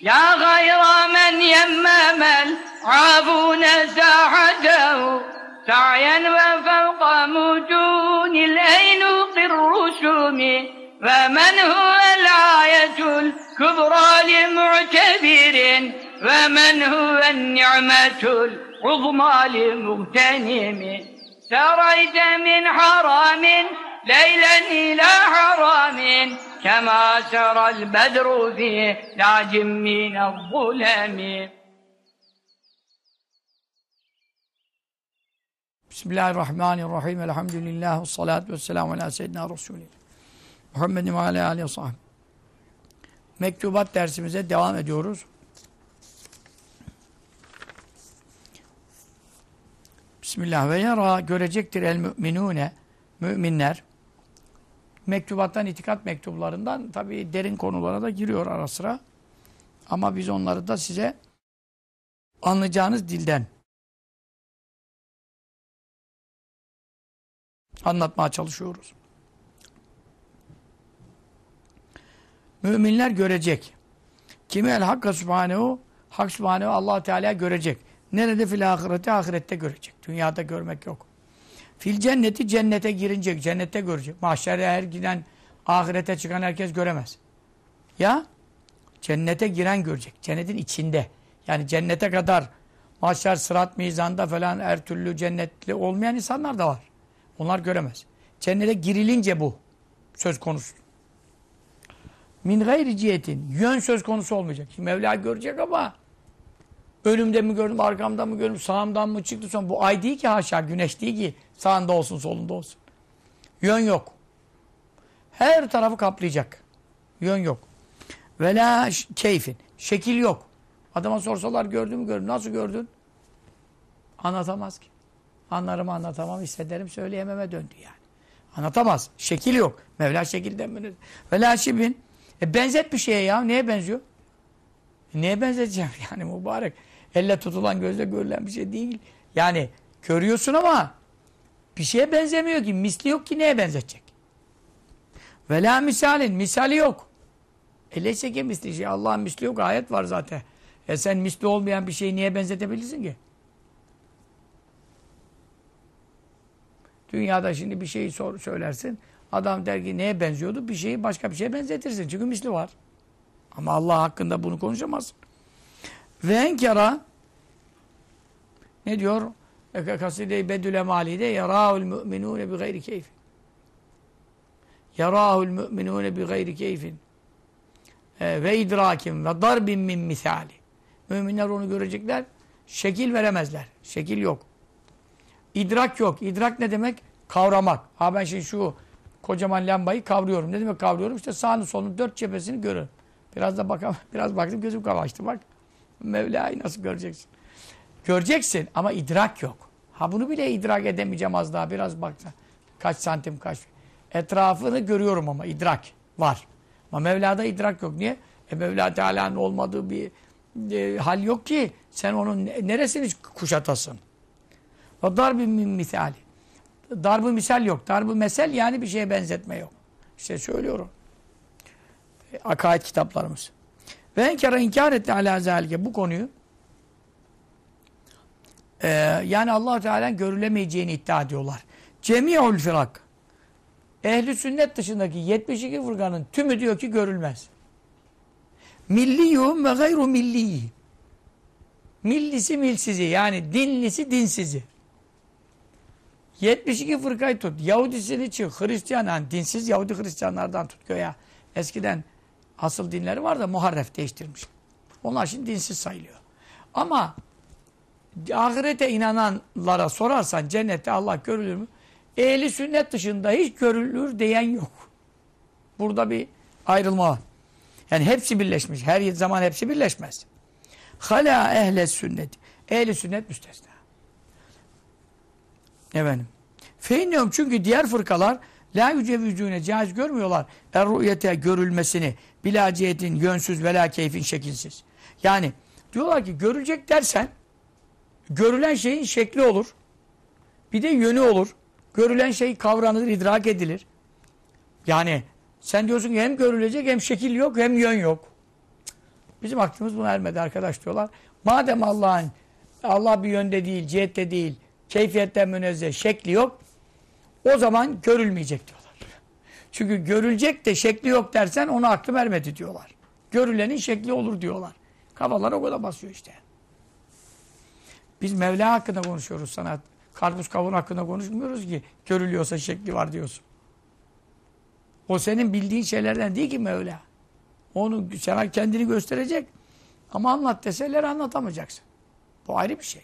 يا غير من يمم العابون ساحته سعيا وفوق متون الأينوق الرسوم. فمن هو الآية الكبرى لمعتبر؟ ومن هو النعمة العظمى لمغتنم؟ سريت من حرام ليلا إلى حرام. كما سرى البدر في لعج من الظلم Bismillahirrahmanirrahim. Elhamdülillah. Ve salatu ve selamu ala seyyidina Resulillah. Muhammedin ve ala aleyhi ve sahbihi. Mektubat dersimize devam ediyoruz. Bismillah ve yara görecektir el müminune müminler. Mektubattan, itikat mektuplarından tabii derin konulara da giriyor ara sıra. Ama biz onları da size anlayacağınız dilden anlatmaya çalışıyoruz. Müminler görecek. Kimi el hakka subhanehu Hak subhanehu allah Teala görecek. Nerede fil ahirette? Ahirette görecek. Dünyada görmek yok. Fil cenneti cennete girince cennette görecek. Mahşere her giden ahirete çıkan herkes göremez. Ya cennete giren görecek. Cennetin içinde. Yani cennete kadar mahşer sırat mizanda falan her türlü cennetli olmayan insanlar da var. Onlar göremez. Cennete girilince bu söz konusu. Min gayri cihetin yön söz konusu olmayacak. Şimdi Mevla görecek ama önümde mi gördüm, arkamda mı gördüm, sağımdan mı çıktı son. Bu ay değil ki haşa, güneş değil ki sağında olsun, solunda olsun. Yön yok. Her tarafı kaplayacak. Yön yok. Ve la keyfin. Şekil yok. Adama sorsalar gördün mü gördün. Nasıl gördün? Anlatamaz ki. Anlarım anlatamam, hissederim, söyleyememe döndü yani. Anlatamaz. Şekil yok. Mevla şekilden mi? Ve la şibin. E benzet bir şeye ya. Neye benziyor? E neye benzeteceğim yani mübarek? Elle tutulan gözle görülen bir şey değil. Yani görüyorsun ama bir şeye benzemiyor ki. Misli yok ki neye benzetecek? Ve la misalin. Misali yok. Eleyse ki misli şey. Allah'ın misli yok. Ayet var zaten. E sen misli olmayan bir şeyi niye benzetebilirsin ki? Dünyada şimdi bir şeyi sor, söylersin. Adam der ki neye benziyordu? Bir şeyi başka bir şeye benzetirsin. Çünkü misli var. Ama Allah hakkında bunu konuşamazsın. Ve enkara ne diyor? Kaside-i Bedül Emali'de yarâhul mü'minûne bi gayri keyfin. Yarâhul mü'minûne bi gayri keyfin. E, ve idrakim ve darbin min misali. Müminler onu görecekler. Şekil veremezler. Şekil yok. İdrak yok. İdrak ne demek? Kavramak. Ha ben şimdi şu kocaman lambayı kavruyorum. Ne demek kavruyorum? İşte sağını solunu dört cephesini görüyorum. Biraz da bakam, biraz baktım gözüm kavaştı bak. Mevla'yı nasıl göreceksin? Göreceksin ama idrak yok. Ha bunu bile idrak edemeyeceğim az daha. Biraz baksa. Kaç santim kaç. Etrafını görüyorum ama idrak var. Ama Mevla'da idrak yok. Niye? E Mevla Teala'nın olmadığı bir e, hal yok ki. Sen onun neresini kuşatasın? O darbi misali. Darbı misal yok. Darbı mesel yani bir şeye benzetme yok. İşte söylüyorum. E, akaid kitaplarımız. Ve enkara inkar etti ala zalike bu konuyu. Ee, yani allah Teala'nın görülemeyeceğini iddia ediyorlar. Cemi'ul firak. Ehli sünnet dışındaki 72 fırkanın tümü diyor ki görülmez. Milliyum ve gayru milliyi. Millisi milsizi yani dinlisi dinsizi. 72 fırkayı tut. Yahudisini çık. Hristiyan yani dinsiz Yahudi Hristiyanlardan tut göya. Eskiden asıl dinleri var da muharref değiştirmiş. Onlar şimdi dinsiz sayılıyor. Ama ahirete inananlara sorarsan cennette Allah görülür mü? Ehli sünnet dışında hiç görülür diyen yok. Burada bir ayrılma. Yani hepsi birleşmiş. Her zaman hepsi birleşmez. Hala ehle sünnet. Ehli sünnet müstesna. Efendim. Feinnehum çünkü diğer fırkalar la yücevüzüne caiz görmüyorlar. Er rüyete görülmesini bila cihetin yönsüz ve keyfin şekilsiz. Yani diyorlar ki görülecek dersen görülen şeyin şekli olur. Bir de yönü olur. Görülen şey kavranılır, idrak edilir. Yani sen diyorsun ki hem görülecek hem şekil yok hem yön yok. Bizim aklımız buna ermedi arkadaş diyorlar. Madem Allah'ın Allah bir yönde değil, cihette değil, keyfiyetten münezzeh, şekli yok. O zaman görülmeyecek diyorlar. Çünkü görülecek de şekli yok dersen ona aklım ermedi diyorlar. Görülenin şekli olur diyorlar. Kafalar o kadar basıyor işte. Biz Mevla hakkında konuşuyoruz sanat. Karpuz kavun hakkında konuşmuyoruz ki görülüyorsa şekli var diyorsun. O senin bildiğin şeylerden değil ki Mevla. Onu sana kendini gösterecek. Ama anlat deseler anlatamayacaksın. Bu ayrı bir şey.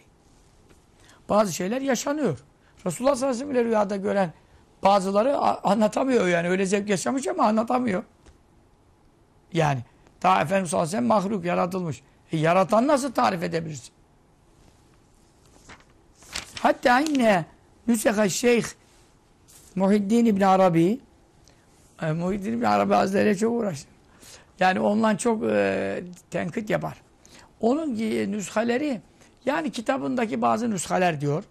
Bazı şeyler yaşanıyor. Resulullah sallallahu aleyhi ve sellem rüyada gören bazıları anlatamıyor yani. Öyle zevk yaşamış ama anlatamıyor. Yani daha Efendimiz sallallahu aleyhi ve sellem mahluk yaratılmış. E, yaratan nasıl tarif edebilirsin? Hatta inne Nüseha Şeyh Muhiddin İbn Arabi e, Muhiddin İbn Arabi Hazretleri çok uğraştı. Yani ondan çok e, tenkit yapar. Onun nüshaleri yani kitabındaki bazı nüshaler diyor.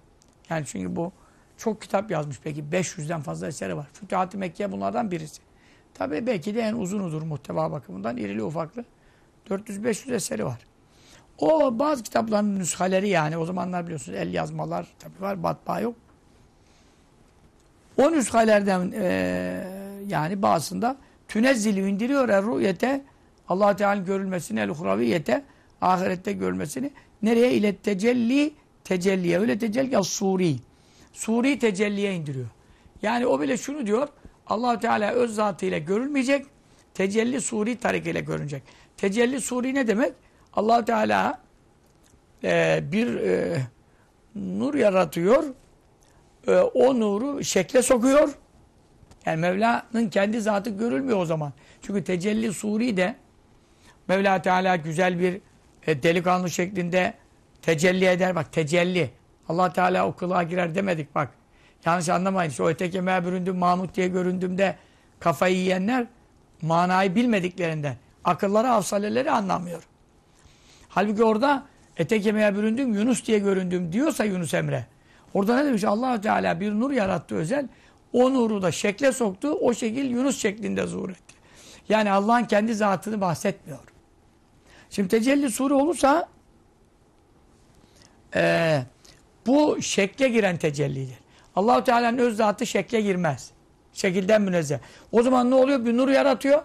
Yani çünkü bu çok kitap yazmış peki 500'den fazla eseri var. Fütuhat-ı Mekke bunlardan birisi. Tabi belki de en uzunudur muhteva bakımından irili ufaklı. 400-500 eseri var. O bazı kitapların nüshaleri yani o zamanlar biliyorsunuz el yazmalar tabi var batma yok. O nüshalerden e, yani bazısında tünezzili indiriyor er rüyete Allah Teala'nın görülmesini el uhraviyete ahirette görülmesini nereye ile tecelli tecelliye öyle tecelli suri suri tecelliye indiriyor. Yani o bile şunu diyor allah Teala öz zatıyla görülmeyecek tecelli suri tarikiyle görünecek. Tecelli suri ne demek? allah Teala e, bir e, nur yaratıyor e, o nuru şekle sokuyor yani Mevla'nın kendi zatı görülmüyor o zaman. Çünkü tecelli suri de Mevla Teala güzel bir e, delikanlı şeklinde tecelli eder. Bak tecelli. Allah Teala o kılığa girer demedik bak. Yanlış anlamayın. Ete kemiğe büründüm, Mahmut diye göründüğümde kafayı yiyenler manayı bilmediklerinden. Akılları, hafsaleleri anlamıyor. Halbuki orada ete kemiğe Yunus diye göründüm diyorsa Yunus Emre. Orada ne demiş? allah Teala bir nur yarattı özel. O nuru da şekle soktu. O şekil Yunus şeklinde zuhur etti. Yani Allah'ın kendi zatını bahsetmiyor. Şimdi tecelli sure olursa e, bu şekle giren tecellidir. Allahu Teala'nın öz zatı şekle girmez. Şekilden münezzeh. O zaman ne oluyor? Bir nur yaratıyor.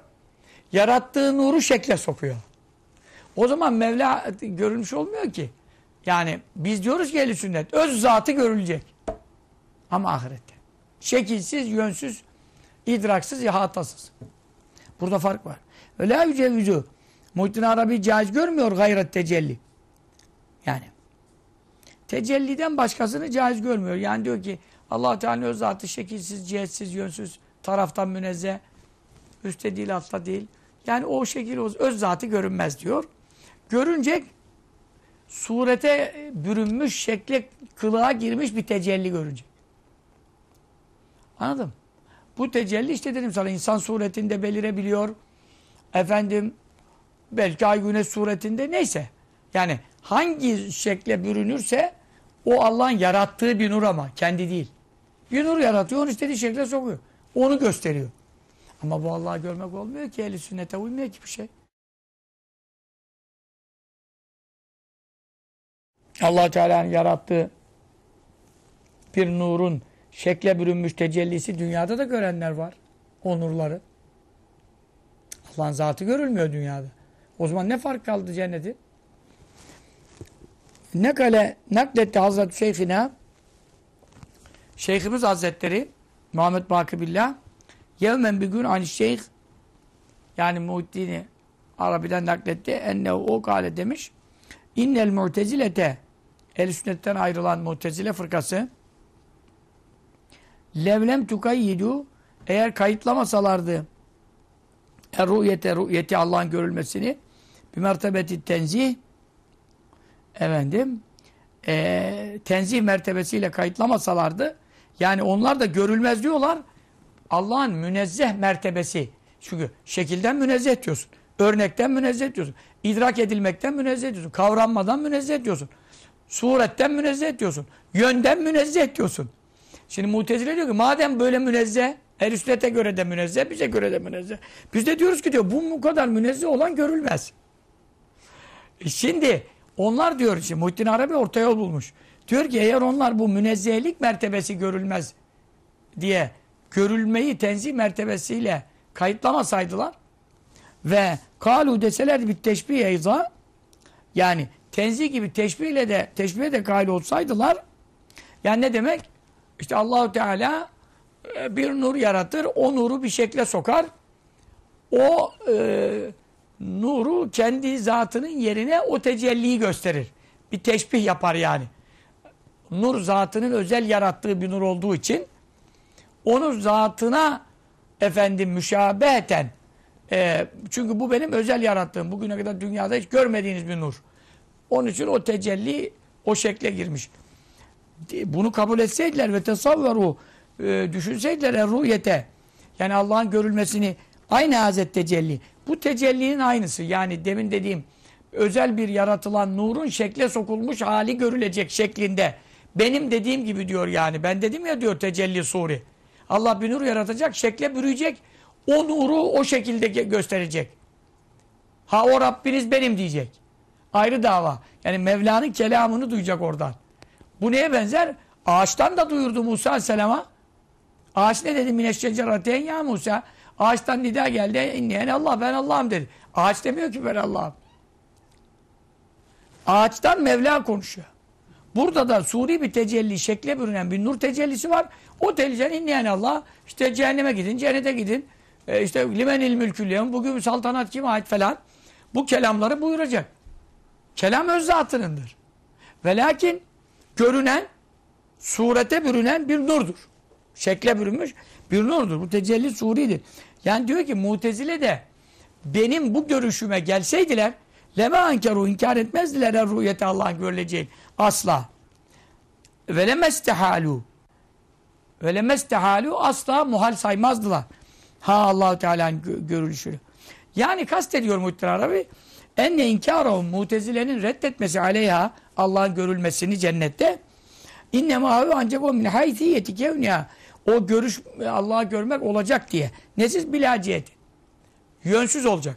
Yarattığı nuru şekle sokuyor. O zaman Mevla görülmüş olmuyor ki. Yani biz diyoruz ki sünnet. Öz zatı görülecek. Ama ahirette. Şekilsiz, yönsüz, idraksız, ihatasız. Burada fark var. Öyle yücevüzü. Muhittin Arabi caiz görmüyor gayret tecelli. Yani. Tecelliden başkasını caiz görmüyor. Yani diyor ki allah Teala'nın öz zatı şekilsiz, cihetsiz, yönsüz, taraftan münezzeh, üstte değil, altta değil. Yani o şekil, öz zatı görünmez diyor. Görünecek, surete bürünmüş, şekle, kılığa girmiş bir tecelli görünecek. Anladın Bu tecelli işte dedim sana insan suretinde belirebiliyor. Efendim belki ay güneş suretinde neyse. Yani hangi şekle bürünürse o Allah'ın yarattığı bir nur ama kendi değil. Bir nur yaratıyor onu istediği şekle sokuyor. Onu gösteriyor. Ama bu Allah'ı görmek olmuyor ki eli sünnete uymuyor ki bir şey. allah Teala'nın yarattığı bir nurun şekle bürünmüş tecellisi dünyada da görenler var. O nurları. Allah'ın zatı görülmüyor dünyada. O zaman ne fark kaldı cenneti? Ne kale nakletti Hazreti Şeyhina Şeyhimiz Hazretleri Muhammed Bakıbillah yevmen bir gün ani şeyh yani Muhiddin'i Arabi'den nakletti. Enne o kale demiş. İnnel mu'tezilete el sünnetten ayrılan mutezile fırkası levlem tukayyidu eğer kayıtlamasalardı er rüyete rüyeti Allah'ın görülmesini bir mertebeti tenzih efendim e, tenzih mertebesiyle kayıtlamasalardı yani onlar da görülmez diyorlar Allah'ın münezzeh mertebesi çünkü şekilden münezzeh diyorsun örnekten münezzeh diyorsun idrak edilmekten münezzeh diyorsun kavranmadan münezzeh diyorsun suretten münezzeh diyorsun yönden münezzeh diyorsun Şimdi Mutezile diyor ki madem böyle münezzeh, el sünnete göre de münezzeh, bize göre de münezzeh. Biz de diyoruz ki diyor bu kadar münezzeh olan görülmez. E Şimdi onlar diyor işte Muhittin Arabi orta yol bulmuş. Diyor ki eğer onlar bu münezzehlik mertebesi görülmez diye görülmeyi tenzih mertebesiyle kayıtlamasaydılar ve kalu deselerdi bir teşbih eyza yani tenzih gibi teşbihle de teşbihe de kayıt olsaydılar yani ne demek? İşte Allahu Teala e, bir nur yaratır, o nuru bir şekle sokar. O e, nuru kendi zatının yerine o tecelliyi gösterir. Bir teşbih yapar yani. Nur zatının özel yarattığı bir nur olduğu için onun zatına efendim müşabeheten e, çünkü bu benim özel yarattığım bugüne kadar dünyada hiç görmediğiniz bir nur. Onun için o tecelli o şekle girmiş. Bunu kabul etseydiler ve tesavveru e, düşünseydiler rüyete yani Allah'ın görülmesini aynı hazet tecelli. Bu tecellinin aynısı. Yani demin dediğim özel bir yaratılan nurun şekle sokulmuş hali görülecek şeklinde. Benim dediğim gibi diyor yani. Ben dedim ya diyor tecelli suri. Allah bir nur yaratacak, şekle bürüyecek. O nuru o şekilde gösterecek. Ha o Rabbiniz benim diyecek. Ayrı dava. Yani Mevla'nın kelamını duyacak oradan. Bu neye benzer? Ağaçtan da duyurdu Musa Aleyhisselam'a. Ağaç ne dedi? Mineşşeceraten ya Musa. Ağaçtan nida geldi. İnneyen Allah ben Allah'ım dedi. Ağaç demiyor ki ben Allah'ım. Ağaçtan Mevla konuşuyor. Burada da suri bir tecelli, şekle bürünen bir nur tecellisi var. O tecelli inleyen Allah işte cehenneme gidin, cennete gidin. E işte limenil mülkül bugün saltanat kime ait falan. Bu kelamları buyuracak. Kelam öz zatınındır. Ve lakin görünen, surete bürünen bir nurdur. Şekle bürünmüş bir nurdur. Bu tecelli suridir. Yani diyor ki mutezile de benim bu görüşüme gelseydiler leme ankeru inkar etmezdiler er rüyete Allah'ın görüleceğini. Asla. Ve lemestehalu. Ve lemestehalu asla muhal saymazdılar. Ha allah Teala'nın görülüşünü. Yani kastediyor Muhittin Arabi enne inkârahu mutezilenin reddetmesi aleyha Allah'ın görülmesini cennette innemâhu ancak o min haythiyeti kevniya o görüş Allah'ı görmek olacak diye. Nesiz bilaciyeti. Yönsüz olacak.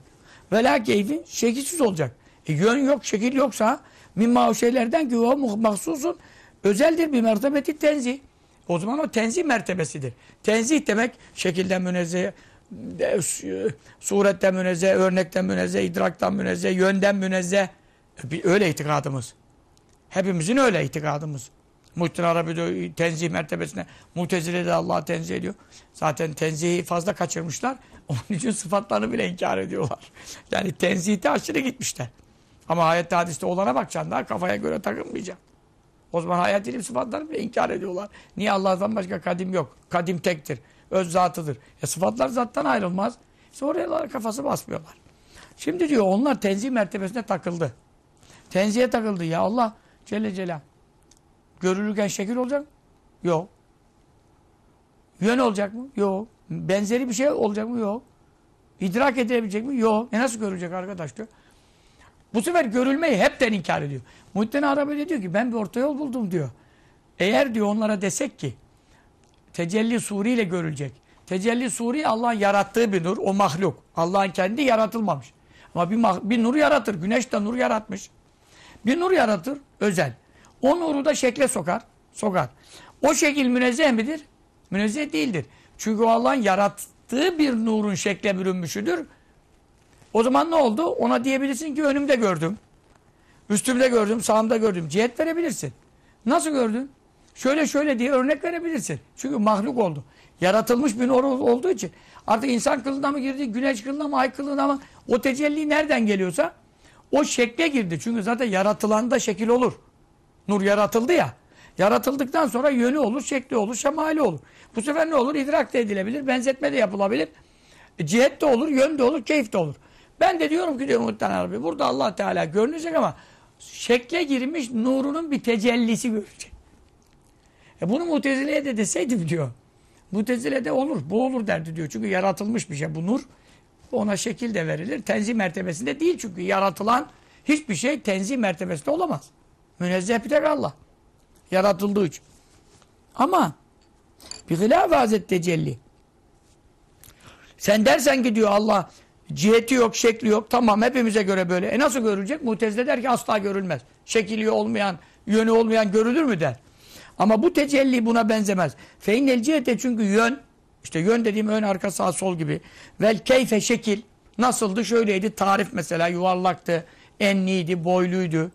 Ve la keyfin şekilsiz olacak. E, yön yok, şekil yoksa mimma o şeylerden ki o mahsusun özeldir bir mertebeti tenzih. O zaman o tenzih mertebesidir. Tenzih demek şekilden münezzeh, suretten münezzeh, örnekten münezzeh, idraktan münezzeh, yönden münezzeh. E, öyle itikadımız. Hepimizin öyle itikadımız. Muhittin Arabi de tenzih mertebesine Mutezile de Allah'ı tenzih ediyor. Zaten tenzihi fazla kaçırmışlar. Onun için sıfatlarını bile inkar ediyorlar. Yani tenzihte aşırı gitmişler. Ama ayette hadiste olana bakacaksın daha kafaya göre takılmayacaksın. O zaman hayat ilim sıfatlarını bile inkar ediyorlar. Niye Allah'tan başka kadim yok? Kadim tektir. Öz zatıdır. E sıfatlar zattan ayrılmaz. İşte oraya kafası basmıyorlar. Şimdi diyor onlar tenzih mertebesine takıldı. Tenzihe takıldı. Ya Allah Celle Celal. Görülürken şekil olacak mı? Yok. Yön olacak mı? Yok. Benzeri bir şey olacak mı? Yok. İdrak edilebilecek mi? Yok. E nasıl görülecek arkadaş diyor. Bu sefer görülmeyi hepten inkar ediyor. Muhittin Arabi diyor ki ben bir orta yol buldum diyor. Eğer diyor onlara desek ki tecelli suri ile görülecek. Tecelli suri Allah'ın yarattığı bir nur. O mahluk. Allah'ın kendi yaratılmamış. Ama bir, bir nur yaratır. Güneş de nur yaratmış. Bir nur yaratır. Özel. O nuru da şekle sokar. Sokar. O şekil münezzeh midir? Münezzeh değildir. Çünkü o Allah'ın yarattığı bir nurun şekle bürünmüşüdür. O zaman ne oldu? Ona diyebilirsin ki önümde gördüm. Üstümde gördüm, sağımda gördüm. Cihet verebilirsin. Nasıl gördün? Şöyle şöyle diye örnek verebilirsin. Çünkü mahluk oldu. Yaratılmış bir nur olduğu için. Artık insan kılığına mı girdi, güneş kılığına mı, ay kılığına mı? O tecelli nereden geliyorsa o şekle girdi. Çünkü zaten yaratılanda şekil olur. Nur yaratıldı ya. Yaratıldıktan sonra yönü olur, şekli olur, şemali olur. Bu sefer ne olur? İdrak da edilebilir, benzetme de yapılabilir. E, cihet de olur, yön de olur, keyif de olur. Ben de diyorum ki diyor Muhtemelen Arabi, burada allah Teala görünecek ama şekle girmiş nurunun bir tecellisi görecek. E bunu Mutezile'ye de deseydim diyor. Mutezile de olur, bu olur derdi diyor. Çünkü yaratılmış bir şey bu nur. Ona şekil de verilir. Tenzih mertebesinde değil çünkü yaratılan hiçbir şey tenzih mertebesinde olamaz. Münezzeh bir tek Allah. Yaratıldığı için. Ama bir hilaf hazret tecelli. Sen dersen ki diyor Allah Ciheti yok, şekli yok. Tamam hepimize göre böyle. E nasıl görülecek? Mutezile der ki asla görülmez. Şekili olmayan, yönü olmayan görülür mü der. Ama bu tecelli buna benzemez. Feinnel cihete çünkü yön, işte yön dediğim ön, arka, sağ, sol gibi. Vel keyfe şekil. Nasıldı? Şöyleydi. Tarif mesela yuvarlaktı, enliydi, boyluydu.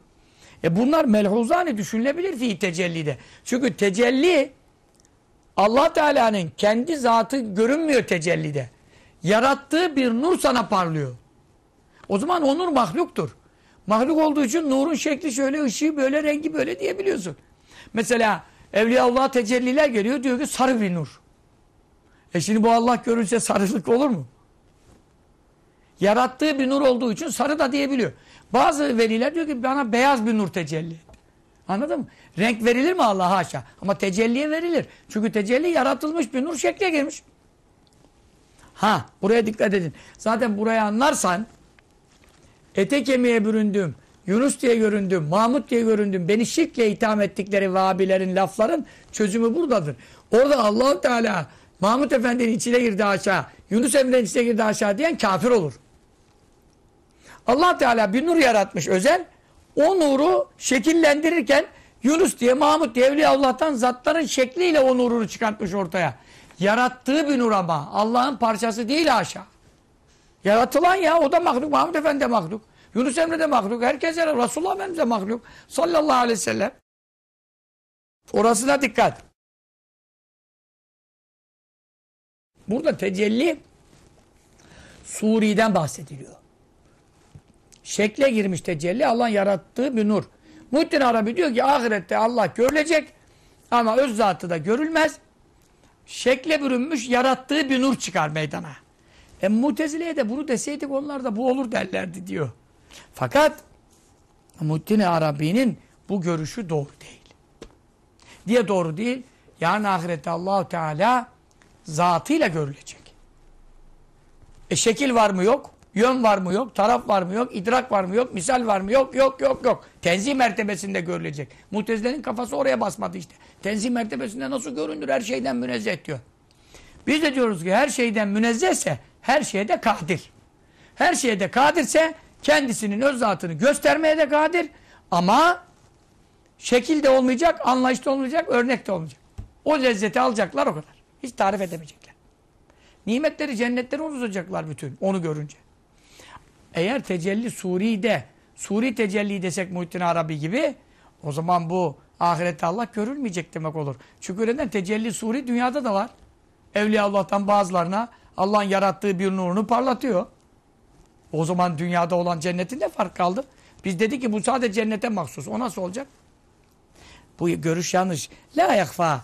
E bunlar melhuzane düşünülebilir fi tecellide. Çünkü tecelli Allah Teala'nın kendi zatı görünmüyor tecellide. Yarattığı bir nur sana parlıyor. O zaman o nur mahluktur. Mahluk olduğu için nurun şekli şöyle, ışığı böyle, rengi böyle diyebiliyorsun. Mesela Evliyaullah tecelliler geliyor diyor ki sarı bir nur. E şimdi bu Allah görünse sarılık olur mu? Yarattığı bir nur olduğu için sarı da diyebiliyor. Bazı veliler diyor ki bana beyaz bir nur tecelli. Anladın mı? Renk verilir mi Allah'a haşa? Ama tecelliye verilir. Çünkü tecelli yaratılmış bir nur şekle girmiş. Ha buraya dikkat edin. Zaten burayı anlarsan ete kemiğe büründüm, Yunus diye göründüm, Mahmut diye göründüm. Beni şirkle itham ettikleri Vahabilerin lafların çözümü buradadır. Orada allah Teala Mahmut Efendi'nin içine girdi aşağı, Yunus Emre'nin içine girdi aşağı diyen kafir olur. Allah Teala bir nur yaratmış özel. O nuru şekillendirirken Yunus diye, Mahmut diye Evliya Allah'tan zatların şekliyle o nurunu çıkartmış ortaya. Yarattığı bir nur ama. Allah'ın parçası değil aşağı. Yaratılan ya o da mahluk. Mahmud Efendi de mahluk. Yunus Emre de mahluk. Herkes de Resulullah Efendimiz de mahluk. Sallallahu aleyhi ve sellem. Orasına dikkat. Burada tecelli Suri'den bahsediliyor. Şekle girmiş tecelli Allah'ın yarattığı bir nur. Muhittin Arabi diyor ki ahirette Allah görülecek ama öz zatı da görülmez. Şekle bürünmüş yarattığı bir nur çıkar meydana. E Mutezile'ye de bunu deseydik onlar da bu olur derlerdi diyor. Fakat Muhittin Arabi'nin bu görüşü doğru değil. Diye doğru değil. Yarın ahirette Allahu Teala zatıyla görülecek. E şekil var mı yok? Yön var mı yok? Taraf var mı yok? idrak var mı yok? Misal var mı yok? Yok yok yok. Tenzih mertebesinde görülecek. Mutezilerin kafası oraya basmadı işte. Tenzih mertebesinde nasıl görünür? Her şeyden münezzeh diyor. Biz de diyoruz ki her şeyden münezzehse her şeye de kadir. Her şeye de kadirse kendisinin öz zatını göstermeye de kadir. Ama şekilde olmayacak, anlayışta olmayacak, örnekte olmayacak. O lezzeti alacaklar o kadar. Hiç tarif edemeyecekler. Nimetleri, cennetleri unutacaklar bütün onu görünce. Eğer tecelli Suri'de, Suri tecelli desek Muhittin Arabi gibi o zaman bu ahirette Allah görülmeyecek demek olur. Çünkü neden? Tecelli Suri dünyada da var. Evliya Allah'tan bazılarına Allah'ın yarattığı bir nurunu parlatıyor. O zaman dünyada olan cennetin ne fark kaldı? Biz dedik ki bu sadece cennete mahsus. O nasıl olacak? Bu görüş yanlış. La yakfa.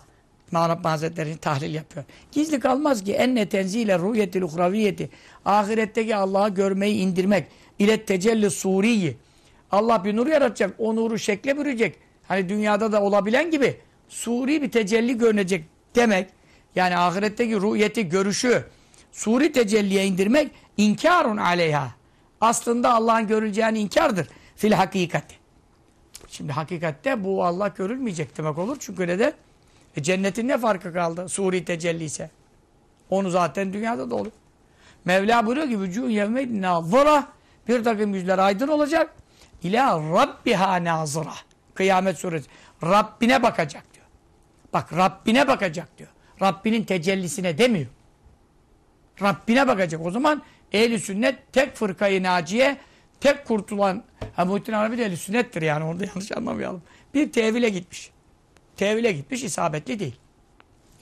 Mağrab Hazretleri tahlil yapıyor. Gizli kalmaz ki enne tenzile ruhiyetil uhraviyeti ahiretteki Allah'ı görmeyi indirmek ile tecelli suriyi Allah bir nur yaratacak. O nuru şekle bürüyecek. Hani dünyada da olabilen gibi suri bir tecelli görünecek demek. Yani ahiretteki ruhiyeti, görüşü suri tecelliye indirmek inkarun aleyha. Aslında Allah'ın görüleceğini inkardır. Fil hakikati. Şimdi hakikatte bu Allah görülmeyecek demek olur. Çünkü ne de e cennetin ne farkı kaldı? Suri tecelli ise. Onu zaten dünyada da olur. Mevla buyuruyor ki vücuhun yevmeydin nazıra bir takım yüzler aydın olacak. İlâ rabbiha nazıra. Kıyamet suresi. Rabbine bakacak diyor. Bak Rabbine bakacak diyor. Rabbinin tecellisine demiyor. Rabbine bakacak. O zaman ehli sünnet tek fırkayı naciye tek kurtulan ha Muhittin Arabi de ehli sünnettir yani orada yanlış anlamayalım. Bir tevile gitmiş. Tevile gitmiş isabetli değil.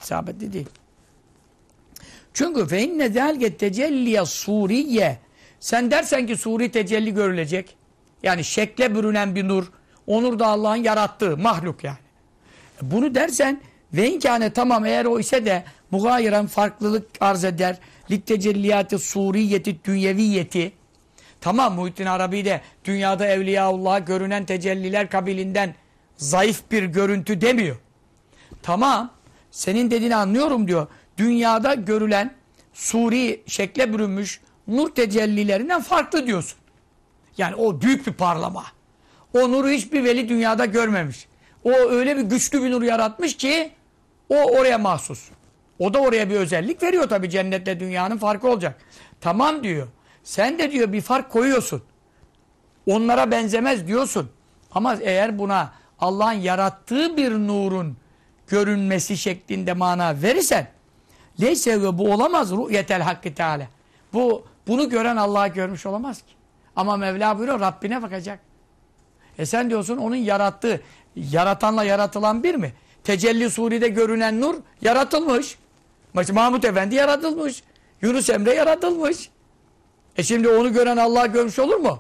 İsabetli değil. Çünkü fe inne zelge tecelliye suriye sen dersen ki suri tecelli görülecek. Yani şekle bürünen bir nur. O nur da Allah'ın yarattığı mahluk yani. Bunu dersen ve inkâne tamam eğer o ise de mugayiren farklılık arz eder. Littecelliyatı suriyeti dünyeviyeti. Tamam Muhittin Arabi de dünyada Evliyaullah'a görünen tecelliler kabilinden zayıf bir görüntü demiyor. Tamam senin dediğini anlıyorum diyor. Dünyada görülen suri şekle bürünmüş nur tecellilerinden farklı diyorsun. Yani o büyük bir parlama. O nuru hiçbir veli dünyada görmemiş. O öyle bir güçlü bir nur yaratmış ki o oraya mahsus. O da oraya bir özellik veriyor tabii cennetle dünyanın farkı olacak. Tamam diyor. Sen de diyor bir fark koyuyorsun. Onlara benzemez diyorsun. Ama eğer buna Allah'ın yarattığı bir nurun görünmesi şeklinde mana verirsen leyse ve bu olamaz ru'yetel hakkı teala. Bu bunu gören Allah'ı görmüş olamaz ki. Ama Mevla buyuruyor Rabbine bakacak. E sen diyorsun onun yarattığı, yaratanla yaratılan bir mi? Tecelli surede görünen nur yaratılmış. Mahmut Efendi yaratılmış. Yunus Emre yaratılmış. E şimdi onu gören Allah görmüş olur mu?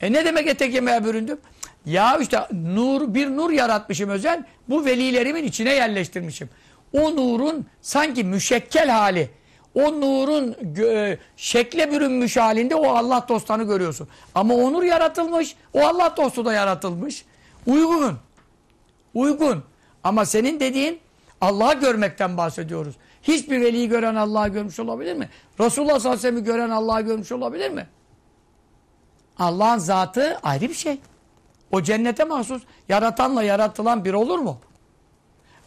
E ne demek etek yemeğe büründüm? Ya işte nur bir nur yaratmışım özel. Bu velilerimin içine yerleştirmişim. O nurun sanki müşekkel hali. O nurun e, şekle bürünmüş halinde o Allah dostlarını görüyorsun. Ama o nur yaratılmış. O Allah dostu da yaratılmış. Uygun. Uygun. Ama senin dediğin Allah'ı görmekten bahsediyoruz. Hiçbir veliyi gören Allah'ı görmüş olabilir mi? Resulullah sallallahu aleyhi ve sellem'i gören Allah'ı görmüş olabilir mi? Allah'ın zatı ayrı bir şey. O cennete mahsus. Yaratanla yaratılan bir olur mu?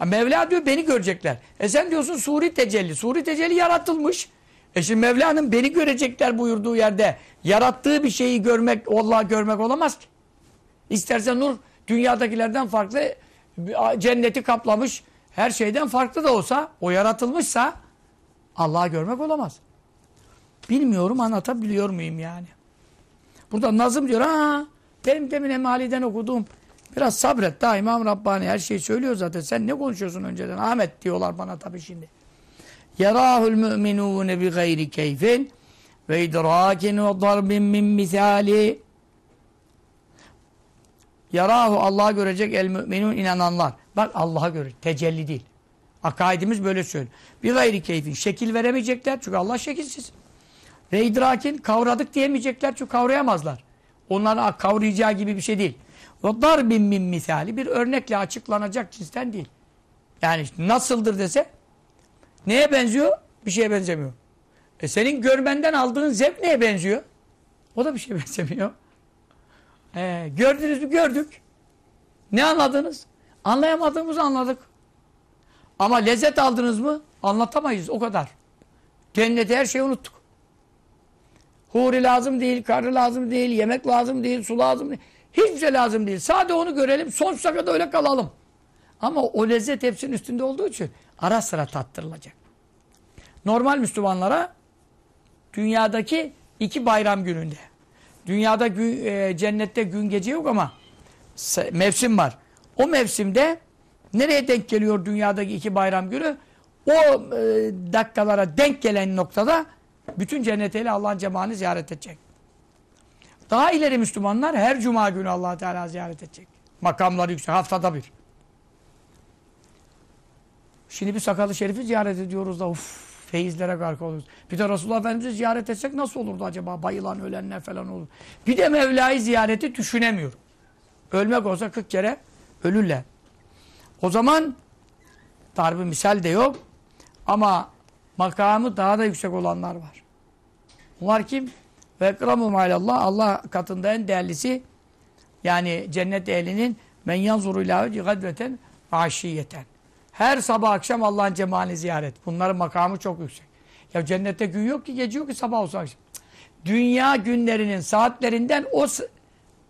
Mevla diyor beni görecekler. E sen diyorsun suri tecelli. Suri tecelli yaratılmış. E şimdi Mevla'nın beni görecekler buyurduğu yerde yarattığı bir şeyi görmek, Allah'ı görmek olamaz ki. İsterse nur dünyadakilerden farklı cenneti kaplamış her şeyden farklı da olsa o yaratılmışsa Allah'ı görmek olamaz. Bilmiyorum anlatabiliyor muyum yani. Burada Nazım diyor ha benim demin emaliden okuduğum biraz sabret daha İmam Rabbani her şeyi söylüyor zaten. Sen ne konuşuyorsun önceden? Ahmet diyorlar bana tabii şimdi. Yarahul müminune bi gayri keyfin ve idrakin ve darbin min misali Yarahu Allah'a görecek el müminun inananlar. Bak Allah'a görecek. Tecelli değil. Akaidimiz böyle söylüyor. Bir gayri keyfin. Şekil veremeyecekler çünkü Allah şekilsiz. Ve idrakin kavradık diyemeyecekler çünkü kavrayamazlar. Onların kavrayacağı gibi bir şey değil. Ve darbin min misali bir örnekle açıklanacak cinsten değil. Yani nasıldır dese neye benziyor? Bir şeye benzemiyor. E senin görmenden aldığın zevk neye benziyor? O da bir şeye benzemiyor. E, gördünüz mü? Gördük. Ne anladınız? Anlayamadığımızı anladık. Ama lezzet aldınız mı? Anlatamayız. O kadar. Cennette her şeyi unuttuk. Huri lazım değil, karı lazım değil, yemek lazım değil, su lazım değil. Hiçbir şey lazım değil. Sadece onu görelim, sonsuza kadar öyle kalalım. Ama o lezzet hepsinin üstünde olduğu için ara sıra tattırılacak. Normal Müslümanlara dünyadaki iki bayram gününde. Dünyada gün, e, cennette gün gece yok ama mevsim var. O mevsimde nereye denk geliyor dünyadaki iki bayram günü? O e, dakikalara denk gelen noktada bütün cennetiyle Allah'ın cemaalini ziyaret edecek. Daha ileri Müslümanlar her cuma günü allah Teala ziyaret edecek. Makamları yüksek. Haftada bir. Şimdi bir sakalı şerifi ziyaret ediyoruz da uf, feyizlere gark oluyoruz. Bir de Resulullah Efendimiz'i ziyaret etsek nasıl olurdu acaba? Bayılan, ölenler falan olur. Bir de Mevla'yı ziyareti düşünemiyor. Ölmek olsa 40 kere ölürler. O zaman darbe misal de yok. Ama makamı daha da yüksek olanlar var. Bunlar kim? Ve ekramu Allah Allah katında en değerlisi yani cennet ehlinin men yanzuru ila gadveten aşiyeten. Her sabah akşam Allah'ın cemalini ziyaret. Bunların makamı çok yüksek. Ya cennette gün yok ki gece yok ki sabah olsa akşam. Dünya günlerinin saatlerinden o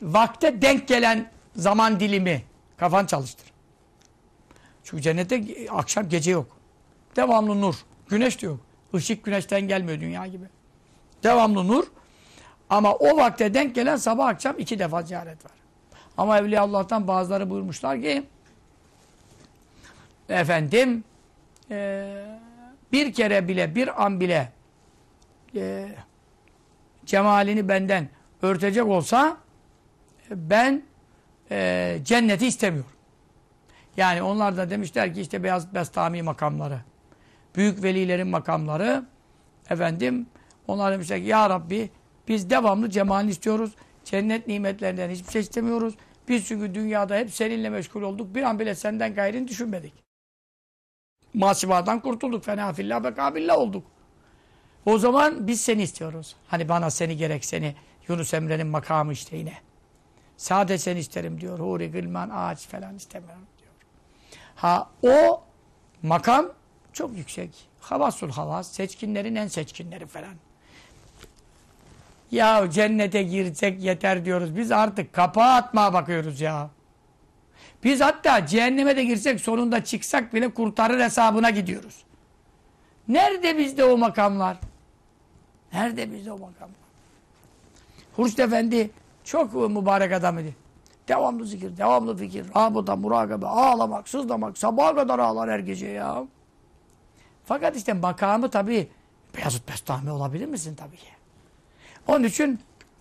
vakte denk gelen zaman dilimi kafan çalıştır. Çünkü cennette akşam gece yok. Devamlı nur. Güneş de yok. Işık güneşten gelmiyor dünya gibi. Devamlı nur. Ama o vakte denk gelen sabah akşam iki defa ziyaret var. Ama Evliya Allah'tan bazıları buyurmuşlar ki efendim e, bir kere bile bir an bile e, cemalini benden örtecek olsa ben e, cenneti istemiyorum. Yani onlar da demişler ki işte Beyaz Bestami makamları, büyük velilerin makamları, efendim onlar demişler ya Rabbi biz devamlı cemalini istiyoruz. Cennet nimetlerinden hiçbir şey istemiyoruz. Biz çünkü dünyada hep seninle meşgul olduk. Bir an bile senden gayrini düşünmedik. Masivadan kurtulduk. Fena fillah ve kabillah olduk. O zaman biz seni istiyoruz. Hani bana seni gerek seni. Yunus Emre'nin makamı işte yine. Sade seni isterim diyor. Huri, gılman, ağaç falan istemiyorum diyor. Ha o makam çok yüksek. Havasul havas. Seçkinlerin en seçkinleri falan. Ya cennete girsek yeter diyoruz. Biz artık kapağı atmaya bakıyoruz ya. Biz hatta cehenneme de girsek sonunda çıksak bile kurtarır hesabına gidiyoruz. Nerede bizde o makamlar? Nerede bizde o makamlar? Hurşit Efendi çok mübarek adam idi. Devamlı zikir, devamlı fikir, rabıta, murakabe, ağlamak, sızlamak, sabaha kadar ağlar her gece ya. Fakat işte makamı tabii Beyazıt Bestami olabilir misin tabii ki. Onun için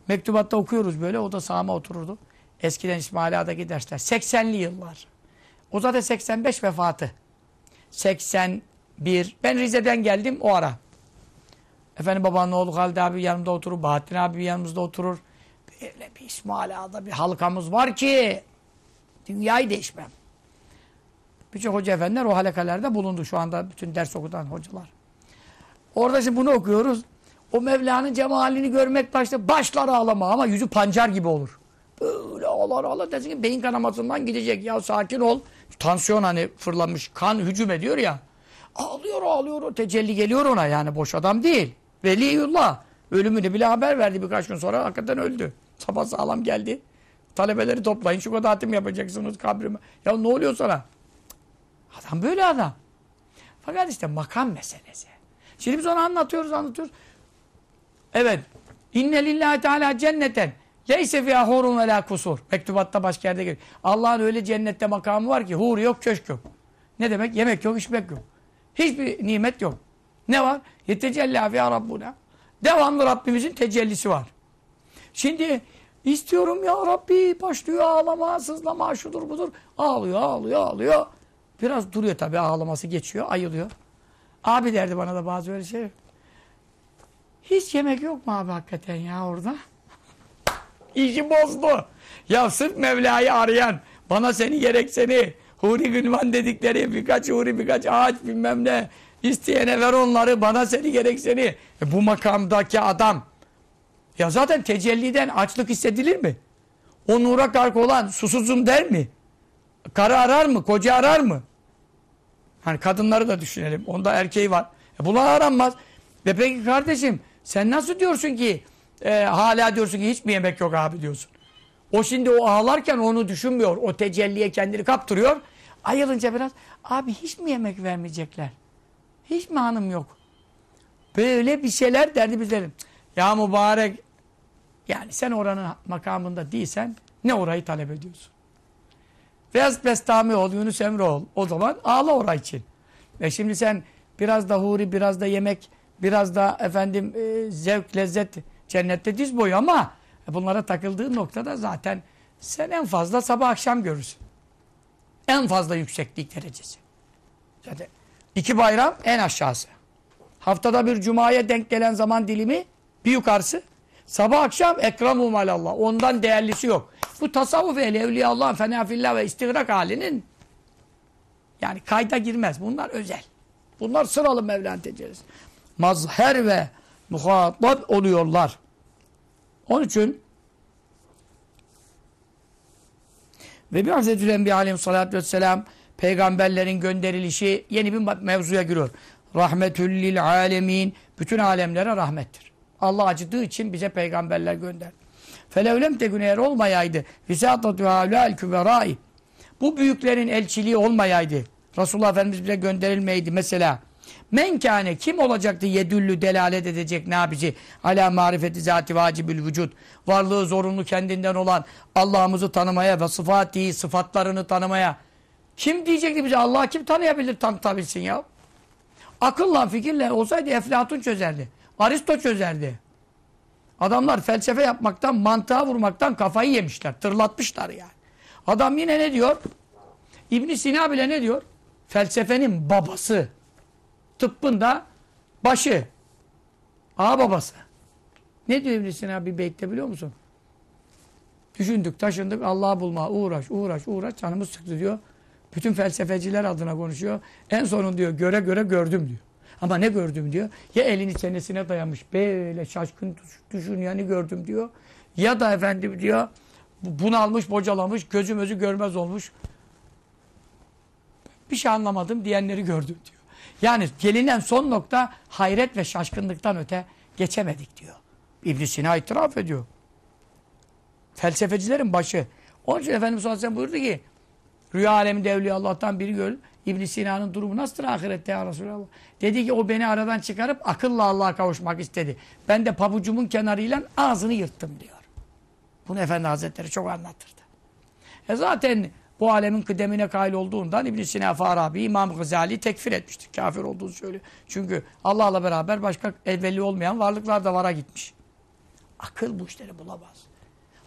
mektubatta okuyoruz böyle. O da sağıma otururdu. Eskiden İsmail Ağa'daki dersler. 80'li yıllar. O zaten 85 vefatı. 81. Ben Rize'den geldim o ara. Efendim babanın oğlu Halide abi yanımda oturur. Bahattin abi yanımızda oturur. Böyle bir İsmail bir halkamız var ki dünyayı değişmem. Birçok hoca efendiler o halakalerde bulundu şu anda bütün ders okutan hocalar. Orada şimdi bunu okuyoruz. O Mevla'nın cemalini görmek başta başlar ağlama ama yüzü pancar gibi olur. Böyle ağlar ağlar desin ki beyin kanamasından gidecek. Ya sakin ol. Tansiyon hani fırlamış kan hücum ediyor ya. Ağlıyor ağlıyor o tecelli geliyor ona yani boş adam değil. Veliyullah. Ölümünü bile haber verdi birkaç gün sonra hakikaten öldü. Sabah sağlam geldi. Talebeleri toplayın şu kadar hatim yapacaksınız kabrime. Ya ne oluyor sana? Adam böyle adam. Fakat işte makam meselesi. Şimdi biz onu anlatıyoruz anlatıyoruz. Evet. İnne lillahi teala cenneten. Leyse fiyâ hurun ve la kusur. Mektubatta başka yerde geliyor. Allah'ın öyle cennette makamı var ki hur yok, köşk yok. Ne demek? Yemek yok, içmek yok. Hiçbir nimet yok. Ne var? Yetecellâ fiyâ Rabbuna. Devamlı Rabbimizin tecellisi var. Şimdi istiyorum ya Rabbi başlıyor ağlama, sızlama, şudur budur. Ağlıyor, ağlıyor, ağlıyor. Biraz duruyor tabii ağlaması geçiyor, ayılıyor. Abi derdi bana da bazı öyle şey. Hiç yemek yok mu abi hakikaten ya orada? İşi bozdu. Ya sırf Mevla'yı arayan, bana seni gerek seni, huri gülman dedikleri birkaç huri birkaç ağaç bilmem ne, isteyene ver onları, bana seni gerek seni. E bu makamdaki adam, ya zaten tecelliden açlık hissedilir mi? O nura kark olan susuzum der mi? Karı arar mı? Koca arar mı? Hani kadınları da düşünelim. Onda erkeği var. E bunlar aranmaz. Ve peki kardeşim sen nasıl diyorsun ki e, hala diyorsun ki hiç mi yemek yok abi diyorsun. O şimdi o ağlarken onu düşünmüyor. O tecelliye kendini kaptırıyor. Ayılınca biraz abi hiç mi yemek vermeyecekler? Hiç mi hanım yok? Böyle bir şeyler derdi bizlerin. Ya mübarek yani sen oranın makamında değilsen ne orayı talep ediyorsun? Beyaz Bestami ol, Yunus Emre ol. O zaman ağla orayı için. Ve şimdi sen biraz da huri, biraz da yemek, biraz da efendim e, zevk, lezzet cennette diz boyu ama bunlara takıldığın noktada zaten sen en fazla sabah akşam görürsün. En fazla yükseklik derecesi. Zaten iki bayram en aşağısı. Haftada bir cumaya denk gelen zaman dilimi bir yukarısı. Sabah akşam ekramu malallah. Ondan değerlisi yok. Bu tasavvuf ehli, evliyallah, fenafillah ve istigrak halinin yani kayda girmez. Bunlar özel. Bunlar sıralı Mevlana tecellisi. Mazher ve muhatap oluyorlar. Onun için ve bir Hazreti Enbiya aleyhissalatü vesselam peygamberlerin gönderilişi yeni bir mevzuya giriyor. Rahmetüllil alemin bütün alemlere rahmettir. Allah acıdığı için bize peygamberler gönderdi. Felevlem tekün eğer olmayaydı Fisatatu havlâl küberâi Bu büyüklerin elçiliği olmayaydı. Resulullah Efendimiz bize gönderilmeydi mesela. Menkâne kim olacaktı yedüllü delalet edecek ne yapıcı? Ala marifeti zati vacibül vücud. Varlığı zorunlu kendinden olan Allah'ımızı tanımaya ve sıfati sıfatlarını tanımaya. Kim diyecekti bize? Allah kim tanıyabilir tanıtabilsin ya? Akılla fikirle olsaydı Eflatun çözerdi. Aristo çözerdi. Adamlar felsefe yapmaktan, mantığa vurmaktan kafayı yemişler. Tırlatmışlar yani. Adam yine ne diyor? ibn Sina bile ne diyor? Felsefenin babası. Tıbbın da başı. A babası. Ne diyor ibn Sina bir beytte biliyor musun? Düşündük, taşındık, Allah'ı bulma, uğraş, uğraş, uğraş, canımız sıktı diyor. Bütün felsefeciler adına konuşuyor. En sonun diyor, göre göre gördüm diyor. Ama ne gördüm diyor. Ya elini çenesine dayamış böyle şaşkın düşünüyeni gördüm diyor. Ya da efendim diyor bunalmış bocalamış gözüm özü görmez olmuş. Bir şey anlamadım diyenleri gördüm diyor. Yani gelinen son nokta hayret ve şaşkınlıktan öte geçemedik diyor. ibn Sina itiraf ediyor. Felsefecilerin başı. Onun için Efendimiz sallallahu aleyhi ve buyurdu ki rüya aleminde evliya Allah'tan biri gör. İbn Sina'nın durumu nasıldır ahirette ya Resulallah? Dedi ki o beni aradan çıkarıp akılla Allah'a kavuşmak istedi. Ben de pabucumun kenarıyla ağzını yırttım diyor. Bunu Efendi Hazretleri çok anlatırdı. E zaten bu alemin kıdemine kail olduğundan İbn Sina Farabi, İmam Gazali tekfir etmiştir. Kafir olduğunu söylüyor. Çünkü Allah'la beraber başka evveli olmayan varlıklar da vara gitmiş. Akıl bu işleri bulamaz.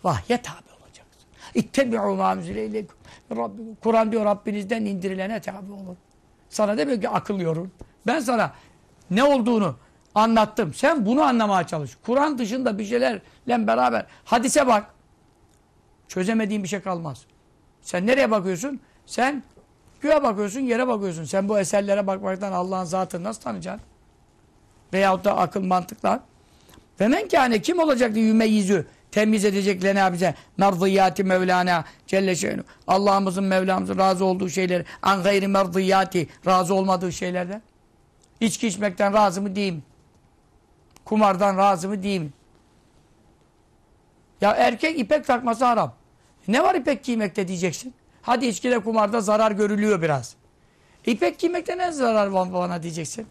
Vahye tabi. İttebi'u mâ müzileylekum. Kur'an diyor Rabbinizden indirilene tabi olun. Sana demiyor ki akıl yorun. Ben sana ne olduğunu anlattım. Sen bunu anlamaya çalış. Kur'an dışında bir şeylerle beraber hadise bak. Çözemediğin bir şey kalmaz. Sen nereye bakıyorsun? Sen göğe bakıyorsun, yere bakıyorsun. Sen bu eserlere bakmaktan Allah'ın zatını nasıl tanıyacaksın? Veyahut da akıl mantıkla. Ve men kim olacaktı yümeyyizü? Temiz edecek lena bize. Merdiyati Mevlana Celle Şe'nu. Allah'ımızın Mevlamızın razı olduğu şeyleri. An gayri merdiyati. Razı olmadığı şeylerden. İçki içmekten razı mı diyeyim? Kumardan razı mı diyeyim? Ya erkek ipek takması haram. Ne var ipek giymekte diyeceksin. Hadi içkide kumarda zarar görülüyor biraz. İpek giymekte ne zarar var bana diyeceksin.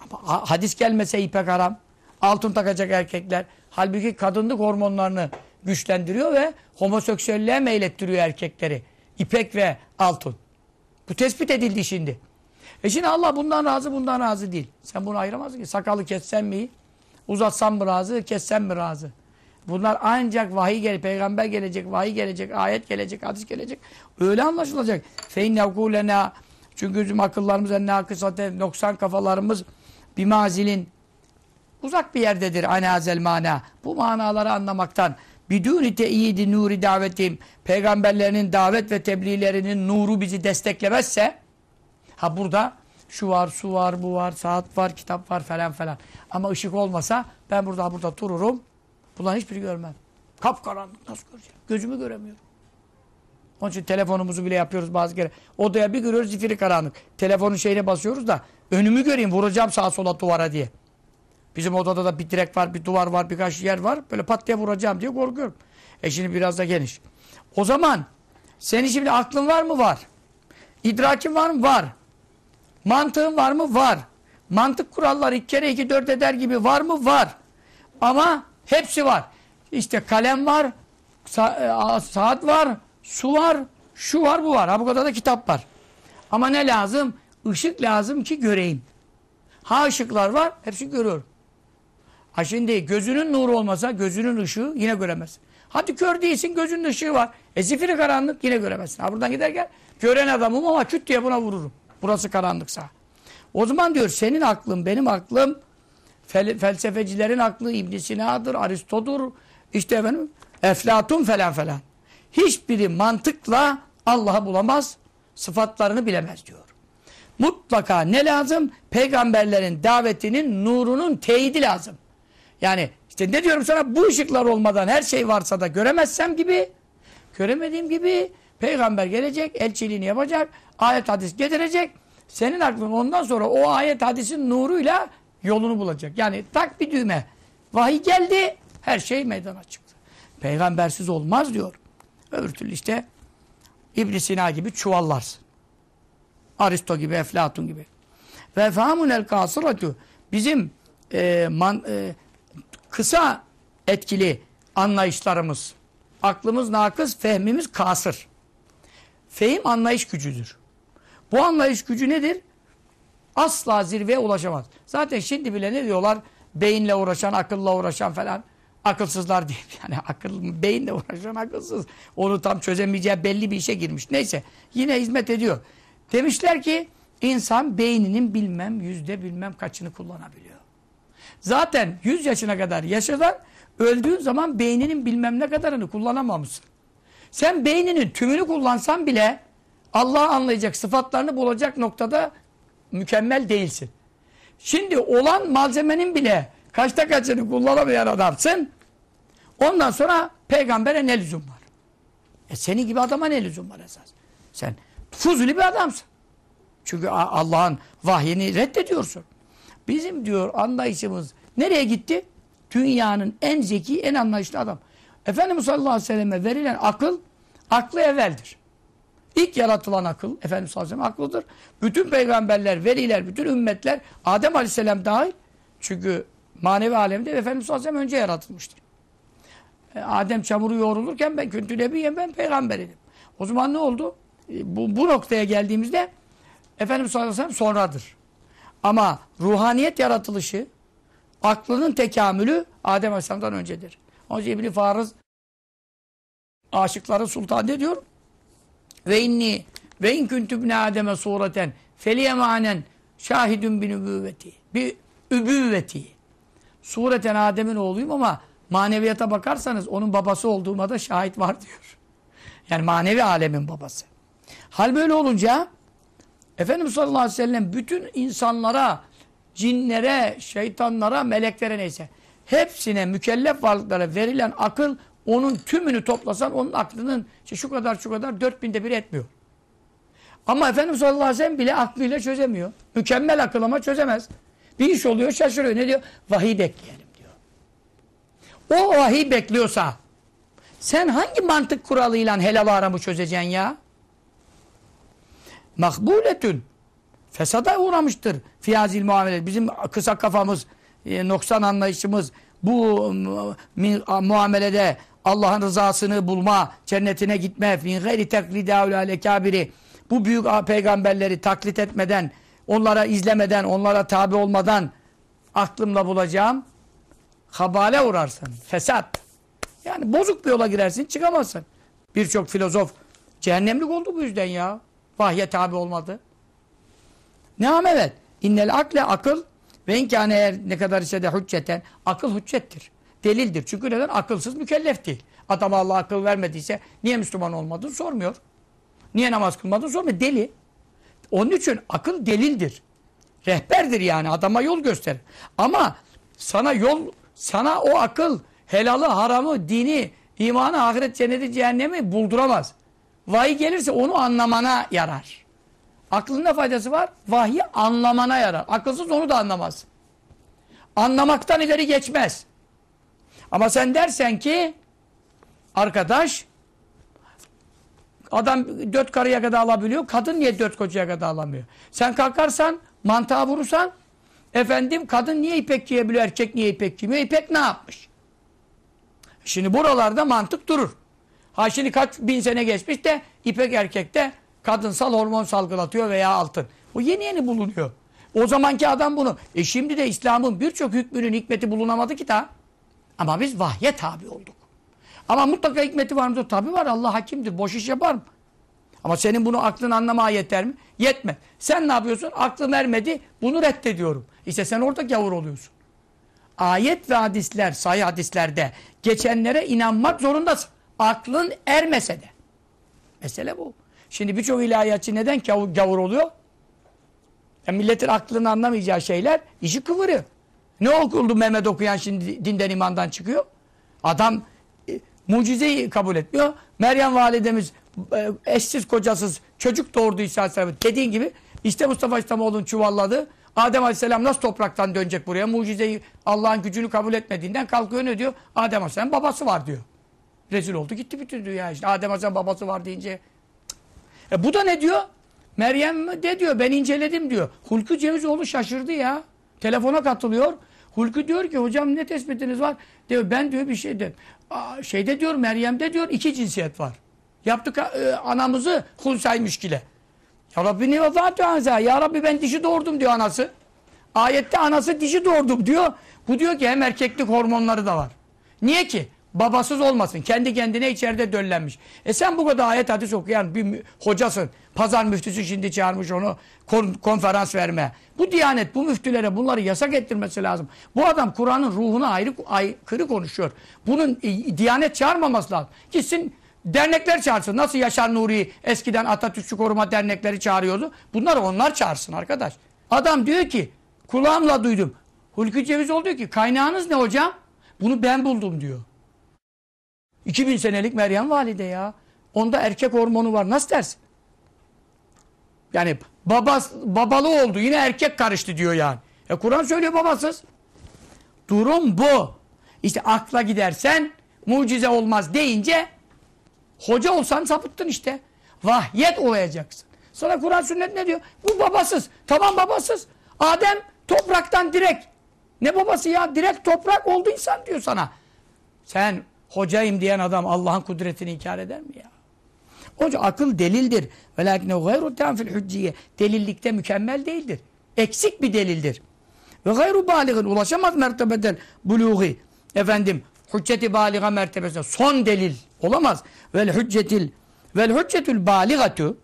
Ama hadis gelmese ipek haram. Altın takacak erkekler. Halbuki kadınlık hormonlarını güçlendiriyor ve homoseksüelliğe meylettiriyor erkekleri. İpek ve altın. Bu tespit edildi şimdi. E şimdi Allah bundan razı bundan razı değil. Sen bunu ayıramazsın ki. Sakalı kessen mi? Uzatsam mı razı, kessem mi razı? Bunlar ancak vahiy gelecek, peygamber gelecek, vahiy gelecek, ayet gelecek, hadis gelecek. Öyle anlaşılacak. Fein yevkulena çünkü bizim akıllarımız ennâ kısate noksan kafalarımız bir mazilin uzak bir yerdedir anazel mana. Bu manaları anlamaktan bidûni te'yidi nuri davetim peygamberlerinin davet ve tebliğlerinin nuru bizi desteklemezse ha burada şu var, su var, bu var, saat var, kitap var falan falan. Ama ışık olmasa ben burada burada dururum. Bunların hiçbiri görmem. Kapkaranlık nasıl göreceğim? Gözümü göremiyorum. Onun için telefonumuzu bile yapıyoruz bazı kere. Odaya bir giriyoruz zifiri karanlık. Telefonun şeyine basıyoruz da önümü göreyim vuracağım sağa sola duvara diye. Bizim odada da bir direk var, bir duvar var, birkaç yer var. Böyle pat diye vuracağım diye korkuyorum. E şimdi biraz da geniş. O zaman senin şimdi aklın var mı? Var. İdrakin var mı? Var. Mantığın var mı? Var. Mantık kuralları iki kere iki dört eder gibi var mı? Var. Ama hepsi var. İşte kalem var, sa saat var, su var, şu var, bu var. Ha bu kadar da kitap var. Ama ne lazım? Işık lazım ki göreyim. Ha ışıklar var, hepsi görüyorum. Ha şimdi gözünün nuru olmasa gözünün ışığı yine göremezsin. Hadi kör değilsin gözünün ışığı var. E zifiri karanlık yine göremezsin. Ha buradan giderken gören adamım ama küt diye buna vururum. Burası karanlıksa. O zaman diyor senin aklın benim aklım fel felsefecilerin aklı İbn Sina'dır, Aristo'dur, işte efendim Eflatun falan falan. Hiçbiri mantıkla Allah'ı bulamaz, sıfatlarını bilemez diyor. Mutlaka ne lazım? Peygamberlerin davetinin nurunun teyidi lazım. Yani işte ne diyorum sana bu ışıklar olmadan her şey varsa da göremezsem gibi, göremediğim gibi peygamber gelecek, elçiliğini yapacak, ayet hadis getirecek. Senin aklın ondan sonra o ayet hadisin nuruyla yolunu bulacak. Yani tak bir düğme. Vahiy geldi, her şey meydana çıktı. Peygambersiz olmaz diyor. Öbür türlü işte ibn Sina gibi çuvallarsın. Aristo gibi, Eflatun gibi. Ve fahamunel kasıratu bizim e, man, e, kısa etkili anlayışlarımız, aklımız nakıs, fehmimiz kasır. Fehim anlayış gücüdür. Bu anlayış gücü nedir? Asla zirveye ulaşamaz. Zaten şimdi bile ne diyorlar? Beyinle uğraşan, akılla uğraşan falan. Akılsızlar değil. Yani akıl, beyinle uğraşan akılsız. Onu tam çözemeyeceği belli bir işe girmiş. Neyse. Yine hizmet ediyor. Demişler ki insan beyninin bilmem yüzde bilmem kaçını kullanabiliyor. Zaten 100 yaşına kadar yaşadan öldüğün zaman beyninin bilmem ne kadarını kullanamamışsın. Sen beyninin tümünü kullansan bile Allah'ı anlayacak, sıfatlarını bulacak noktada mükemmel değilsin. Şimdi olan malzemenin bile kaçta kaçını kullanamayan adamsın. Ondan sonra peygambere ne lüzum var? E senin gibi adama ne lüzum var esas? Sen fuzuli bir adamsın. Çünkü Allah'ın vahyini reddediyorsun. Bizim diyor anlayışımız nereye gitti? dünyanın en zeki, en anlayışlı adam. Efendimiz sallallahu aleyhi ve selleme verilen akıl, aklı evveldir. İlk yaratılan akıl, Efendimiz sallallahu aleyhi ve sellem aklıdır. Bütün peygamberler, veliler, bütün ümmetler, Adem aleyhisselam dahil. Çünkü manevi alemde Efendimiz sallallahu aleyhi ve sellem önce yaratılmıştır. E, Adem çamuru yoğrulurken ben küntü nebiyim, ben peygamber idim. O zaman ne oldu? E, bu, bu noktaya geldiğimizde Efendimiz sallallahu aleyhi ve sellem sonradır. Ama ruhaniyet yaratılışı, aklının tekamülü Adem Aleyhisselam'dan öncedir. Onun için İbn-i Farız aşıkların sultan ne diyor? Ve inni ve in küntübne Adem'e sureten feliyemanen şahidun bin übüvveti. Bir übüvveti. Sureten Adem'in oğluyum ama maneviyata bakarsanız onun babası olduğuma da şahit var diyor. Yani manevi alemin babası. Hal böyle olunca Efendimiz sallallahu aleyhi ve sellem bütün insanlara, cinlere, şeytanlara, meleklere neyse hepsine mükellef varlıklara verilen akıl onun tümünü toplasan onun aklının işte şu kadar şu kadar dört binde bir etmiyor. Ama Efendimiz sallallahu aleyhi ve sellem bile aklıyla çözemiyor. Mükemmel akıl ama çözemez. Bir iş oluyor şaşırıyor. Ne diyor? Vahiy bekleyelim diyor. O vahiy bekliyorsa sen hangi mantık kuralıyla helal aramı çözeceksin ya? Makbuletün. Fesada uğramıştır fiyazil muamele. Bizim kısa kafamız, e, noksan anlayışımız bu muamelede Allah'ın rızasını bulma, cennetine gitme, min gayri taklidi avlâle kâbiri bu büyük peygamberleri taklit etmeden, onlara izlemeden, onlara tabi olmadan aklımla bulacağım habale uğrarsın. Fesat. Yani bozuk bir yola girersin, çıkamazsın. Birçok filozof cehennemlik oldu bu yüzden ya. Vahye tabi olmadı. Ne am evet. İnnel akle akıl ve inkâne eğer ne kadar ise de hücceten akıl hüccettir. Delildir. Çünkü neden? Akılsız mükellef değil. Adam Allah akıl vermediyse niye Müslüman olmadın sormuyor. Niye namaz kılmadın sormuyor. Deli. Onun için akıl delildir. Rehberdir yani. Adama yol gösterir. Ama sana yol, sana o akıl helalı, haramı, dini, imanı, ahiret, cenneti, cehennemi bulduramaz. Vahiy gelirse onu anlamana yarar. Aklın ne faydası var? Vahyi anlamana yarar. Akılsız onu da anlamaz. Anlamaktan ileri geçmez. Ama sen dersen ki arkadaş adam dört karıya kadar alabiliyor. Kadın niye dört kocaya kadar alamıyor? Sen kalkarsan mantığa vurursan efendim kadın niye ipek giyebiliyor? Erkek niye ipek giymiyor? İpek ne yapmış? Şimdi buralarda mantık durur. Ha şimdi kaç bin sene geçmiş de ipek erkekte kadınsal hormon salgılatıyor veya altın. Bu yeni yeni bulunuyor. O zamanki adam bunu. E şimdi de İslam'ın birçok hükmünün hikmeti bulunamadı ki daha. Ama biz vahye tabi olduk. Ama mutlaka hikmeti var mı? Tabi var. Allah hakimdir. Boş iş yapar mı? Ama senin bunu aklın anlamaya yeter mi? Yetmez. Sen ne yapıyorsun? Aklın ermedi. Bunu reddediyorum. İşte sen orada gavur oluyorsun. Ayet ve hadisler, sahih hadislerde geçenlere inanmak zorundasın. Aklın ermese de. Mesele bu. Şimdi birçok ilahiyatçı neden gavur oluyor? Yani milletin aklını anlamayacağı şeyler işi kıvırıyor. Ne okuldu Mehmet okuyan şimdi dinden imandan çıkıyor? Adam e, mucizeyi kabul etmiyor. Meryem validemiz e, eşsiz kocasız çocuk doğurdu İsa Aleyhisselam. Dediğin gibi işte Mustafa İslamoğlu'nun çuvalladı. Adem Aleyhisselam nasıl topraktan dönecek buraya? Mucizeyi Allah'ın gücünü kabul etmediğinden kalkıyor ne diyor? Adem Aleyhisselam babası var diyor. Rezil oldu gitti bütün dünya işte. Adem Aleyhisselam babası var deyince. E bu da ne diyor? Meryem de diyor ben inceledim diyor. Hulku Cevizoğlu şaşırdı ya. Telefona katılıyor. Hulku diyor ki hocam ne tespitiniz var? Diyor ben diyor bir şey de. Şeyde diyor Meryem'de diyor iki cinsiyet var. Yaptık e, anamızı hulsay müşkile. Ya Rabbi ne vazatü anza. Ya Rabbi ben dişi doğurdum diyor anası. Ayette anası dişi doğurdum diyor. Bu diyor ki hem erkeklik hormonları da var. Niye ki? Babasız olmasın. Kendi kendine içeride döllenmiş. E sen bu kadar ayet hadis okuyan bir hocasın. Pazar müftüsü şimdi çağırmış onu kon konferans verme. Bu diyanet bu müftülere bunları yasak ettirmesi lazım. Bu adam Kur'an'ın ruhuna ayrı aykırı konuşuyor. Bunun e, diyanet çağırmaması lazım. Gitsin dernekler çağırsın. Nasıl Yaşar Nuri eskiden Atatürkçü Koruma Dernekleri çağırıyordu. Bunları onlar çağırsın arkadaş. Adam diyor ki kulağımla duydum. Hulki Cevizoğlu diyor ki kaynağınız ne hocam? Bunu ben buldum diyor. 2000 senelik Meryem valide ya. Onda erkek hormonu var. Nasıl dersin? Yani babas, babalı oldu. Yine erkek karıştı diyor yani. E Kur'an söylüyor babasız. Durum bu. İşte akla gidersen mucize olmaz deyince hoca olsan sapıttın işte. Vahyet olacaksın. Sonra Kur'an sünnet ne diyor? Bu babasız. Tamam babasız. Adem topraktan direkt. Ne babası ya? Direkt toprak oldu insan diyor sana. Sen hocayım diyen adam Allah'ın kudretini inkar eder mi ya? Hoca akıl delildir. Velakine gayru tam fil hücciye. Delillikte mükemmel değildir. Eksik bir delildir. Ve gayru baligin ulaşamaz mertebeden buluği. Efendim hücceti baliga mertebesine son delil olamaz. Vel hüccetil vel hüccetül baligatu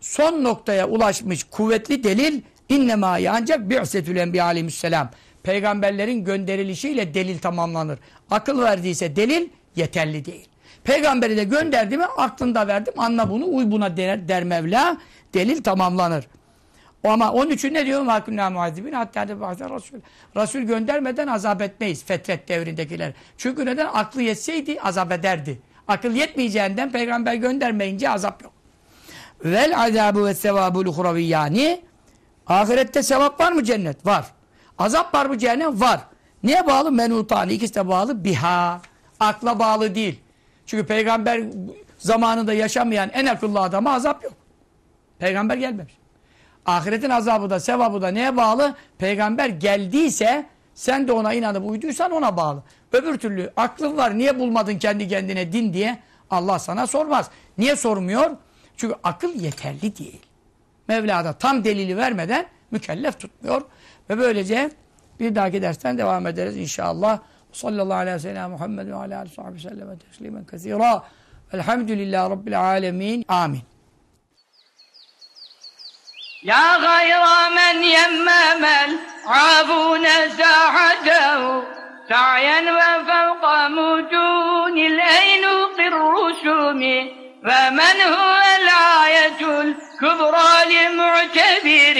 son noktaya ulaşmış kuvvetli delil innemâ ancak bi'setül enbiya aleyhisselam peygamberlerin gönderilişiyle delil tamamlanır. Akıl verdiyse delil yeterli değil. Peygamberi de gönderdi mi aklında verdim anla bunu uy buna der, der Mevla delil tamamlanır. Ama onun için ne diyor? Makûnâ muazzibin hatta de bahse Resul. Resul göndermeden azap etmeyiz fetret devrindekiler. Çünkü neden? Aklı yetseydi azap ederdi. Akıl yetmeyeceğinden peygamber göndermeyince azap yok. Vel azabu ve sevabul uhravi yani ahirette sevap var mı cennet? Var. Azap var mı cehennem? Var. Neye bağlı? Menutani. İkisi de bağlı. Biha. Akla bağlı değil. Çünkü peygamber zamanında yaşamayan en akıllı adama azap yok. Peygamber gelmemiş. Ahiretin azabı da sevabı da neye bağlı? Peygamber geldiyse sen de ona inanıp uyduysan ona bağlı. Öbür türlü aklın var niye bulmadın kendi kendine din diye Allah sana sormaz. Niye sormuyor? Çünkü akıl yeterli değil. Mevla da tam delili vermeden mükellef tutmuyor. Ve böylece bir dahaki dersten devam ederiz inşallah. Sallallahu aleyhi ve sellem Muhammed ve aleyhi ve sellem teslimen kesira. Elhamdülillahi Rabbil alemin. Amin. يا غير من يمم العافون ساحته سعيا وفوق متون الأينوق الرسوم ومن هو الآية الكبرى لمعتبر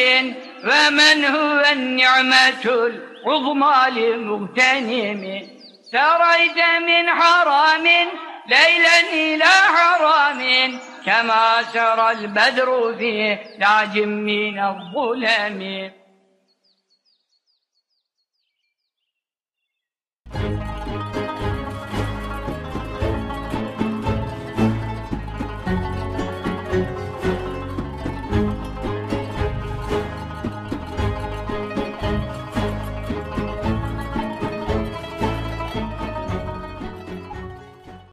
ومن هو النعمة العظمى لمغتنم سريت من حرام ليلا إلى حرام كما سرى البدر في لعج من الظلم